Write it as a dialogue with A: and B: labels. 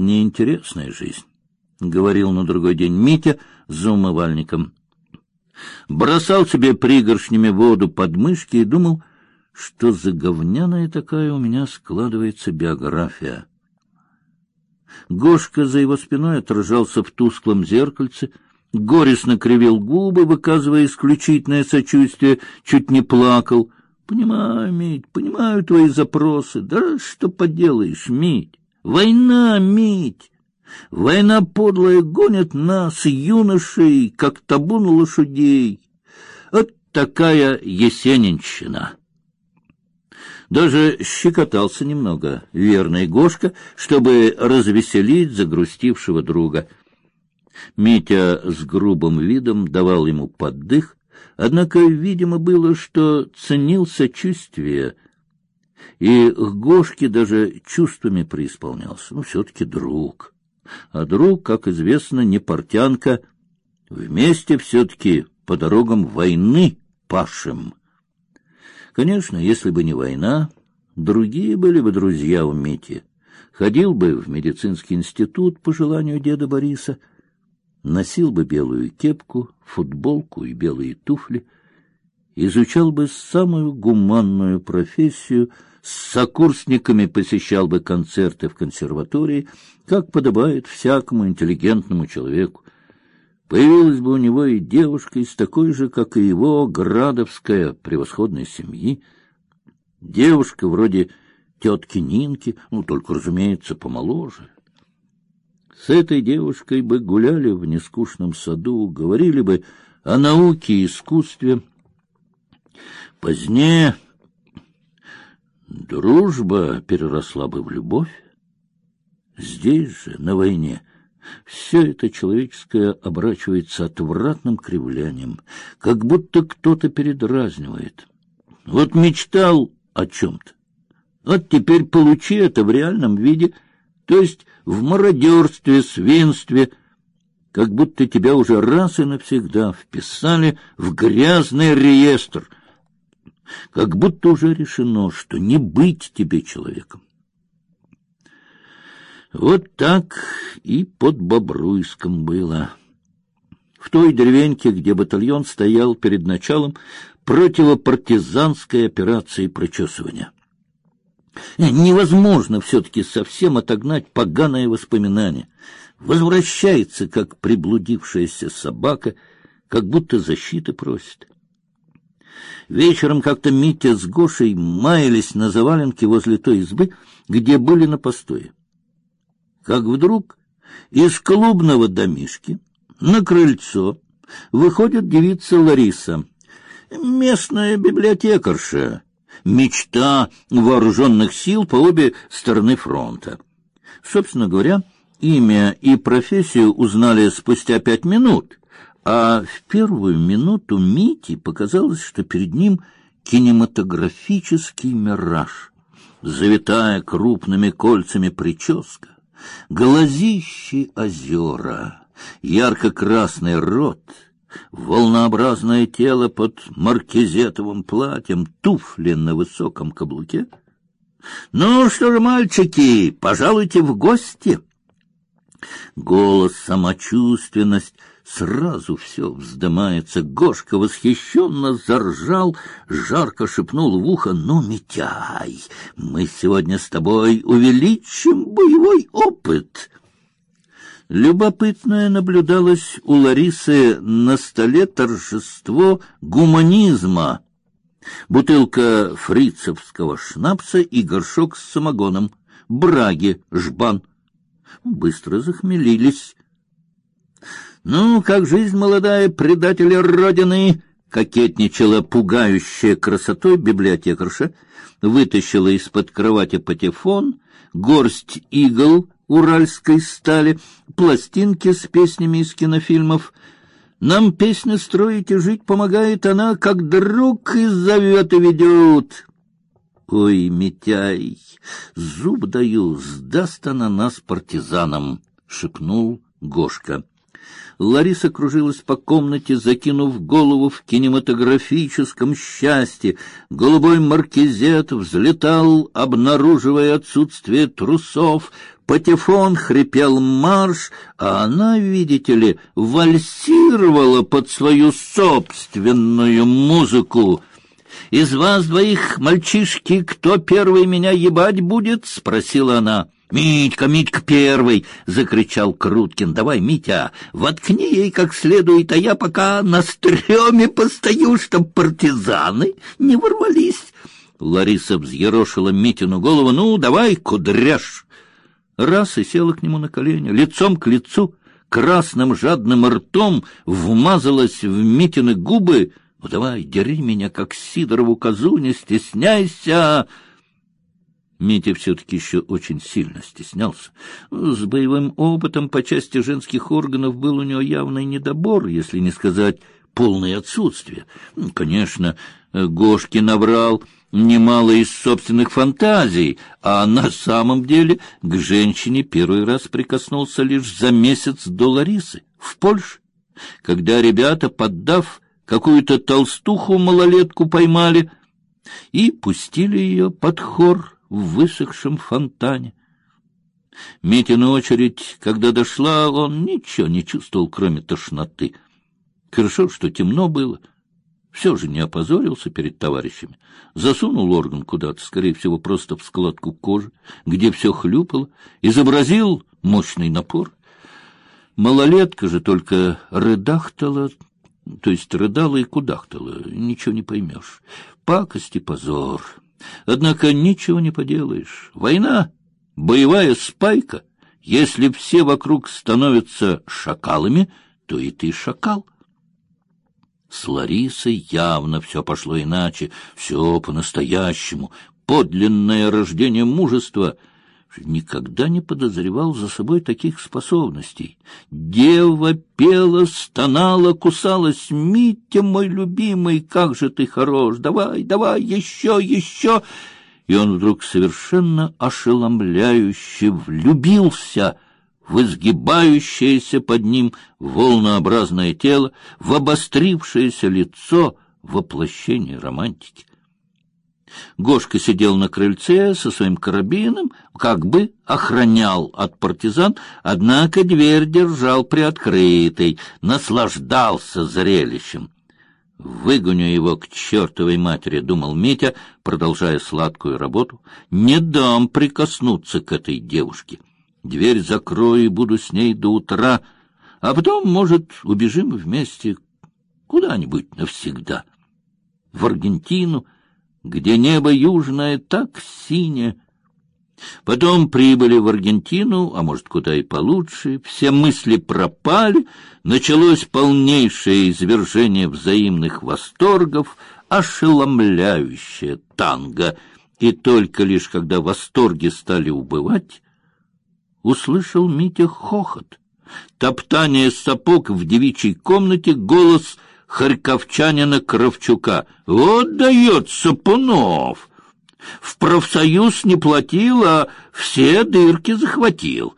A: неинтересная жизнь, — говорил на другой день Митя за умывальником. Бросал себе пригоршнями воду под мышки и думал, что за говняная такая у меня складывается биография. Гошка за его спиной отражался в тусклом зеркальце, горестно кривил губы, выказывая исключительное сочувствие, чуть не плакал. Понимаю, Мить, понимаю твои запросы. Да что поделаешь, Мить? Война, Мить! Война подлая гонит нас, юношей, как табун лошадей. Вот такая есенинщина. Даже щекотался немного верный Гошка, чтобы развеселить загрустившего друга. Митя с грубым видом давал ему поддых, однако видимо было, что ценил сочувствие, и Гошке даже чувствами преисполнялся. Ну, все-таки друг. А друг, как известно, не портянка, вместе все-таки по дорогам войны пашем. Конечно, если бы не война, другие были бы друзья у Мити. Ходил бы в медицинский институт по желанию деда Бориса, носил бы белую кепку, футболку и белые туфли, изучал бы самую гуманную профессию, с сокурсниками посещал бы концерты в консерватории, как подобает всякому интеллигентному человеку. Появилась бы у него и девушка из такой же, как и его, градовская превосходной семьи. Девушка вроде тетки Нинки, ну, только, разумеется, помоложе. С этой девушкой бы гуляли в нескучном саду, говорили бы о науке и искусстве. Позднее дружба переросла бы в любовь. Здесь же, на войне, все это человеческое оборачивается отвратным кривлянием, как будто кто-то передразнивает. Вот мечтал о чем-то, вот теперь получи это в реальном виде, то есть в мародерстве, свинстве, как будто тебя уже раз и навсегда вписали в грязный реестр, как будто уже решено, что не быть тебе человеком. Вот так и под Бобруйском было. В той деревеньке, где батальон стоял перед началом противопартизанской операции прочесывания. Невозможно все-таки совсем отогнать поганое воспоминание. Возвращается, как приблудившаяся собака, как будто защиты просит. Вечером как-то Митя с Гошей маялись на заваленке возле той избы, где были на постое. Как вдруг из клубного домишки на крыльцо выходит девица Лариса, местная библиотекарша, мечта вооруженных сил по обе стороны фронта. Собственно говоря, имя и профессию узнали спустя пять минут, а в первую минуту Мити показалось, что перед ним кинематографический мираж, завитая крупными кольцами прическа, глазищи озера, ярко-красный рот, волнообразное тело под маркизетовым платьем, туфли на высоком каблуке. Ну что же, мальчики, пожалуйте в гости. Голос, самочувственность Сразу все вздымается. Гошка восхищенно заржал, жарко шепнул в ухо: "Ну, Митяй, мы сегодня с тобой увеличим боевой опыт". Любопытное наблюдалось у Ларисы на столе торжество гуманизма. Бутылка фрицевского шнапса и горшок с самогоном, браги, жбан. Быстро захмелились. Ну, как жизнь молодая, предатели родины, кокетничала пугающая красотой библиотекарша, вытащила из-под кровати патефон, горсть игл уральской стали, пластинки с песнями из кинофильмов. Нам песня строить и жить помогает она, как друг из завета ведет. Ой, Митяй, зуб даю, сдаст она нас партизанам, шепнул Гошка. Лариса кружилась по комнате, закинув голову в кинематографическом счастье. Голубой маркизет взлетал, обнаруживая отсутствие трусов, патефон хрипел марш, а она, видите ли, вальсировала под свою собственную музыку. Из вас двоих, мальчишки, кто первый меня ебать будет? спросила она. Митька, Митька первый, закричал Круткин. Давай, Митя, воткни ей как следует, а я пока на стреме постою, чтоб партизаны не ворвались. Лариса взъерошила Митину голову. Ну, давай, кудряш. Раз и села к нему на колени, лицом к лицу, красным жадным ртом вмазалась в Митины губы. Ну давай, дери меня, как Сидорову козу, не стесняйся. Митя все-таки еще очень сильно стеснялся. С боевым опытом по части женских органов был у него явный недобор, если не сказать полное отсутствие. Конечно, Гошки набрал немало из собственных фантазий, а на самом деле к женщине первый раз прикоснулся лишь за месяц до Ларисы в Польше, когда ребята, поддав какую-то толстуху малолетку поймали и пустили ее под хор в высохшем фонтане. Митина очередь, когда дошла, он ничего не чувствовал, кроме тошноты. Хорошо, что темно было. Все же не опозорился перед товарищами. Засунул орган куда-то, скорее всего, просто в складку кожи, где все хлюпало, изобразил мощный напор. Малолетка же только рыдахтала, то есть рыдала и кудахтала, ничего не поймешь. Пакость и позор. Однако ничего не поделаешь. Война, боевая спайка. Если все вокруг становятся шакалами, то и ты шакал. С Ларисой явно все пошло иначе, все по-настоящему, подлинное рождение мужества — никогда не подозревал за собой таких способностей. Дева пела, стонала, кусалась. «Митя, мой любимый, как же ты хорош! Давай, давай, еще, еще!» И он вдруг совершенно ошеломляюще влюбился в изгибающееся под ним волнообразное тело, в обострившееся лицо, воплощение романтики. Гошка сидел на крыльце со своим карабином, как бы охранял от партизан, однако дверь держал приоткрытой, наслаждался зрелищем. Выгоню его к чертовой матери, думал Митя, продолжая сладкую работу. Не дам прикоснуться к этой девушке. Дверь закрою и буду с ней до утра, а потом, может, убежим вместе куда-нибудь навсегда. В Аргентину где небо южное так синее. Потом прибыли в Аргентину, а может, куда и получше, все мысли пропали, началось полнейшее извержение взаимных восторгов, ошеломляющее танго, и только лишь когда восторги стали убывать, услышал Митя хохот, топтание сапог в девичьей комнате, голос — харьковчанина Кравчука. Вот дает Сапунов! В профсоюз не платил, а все дырки захватил.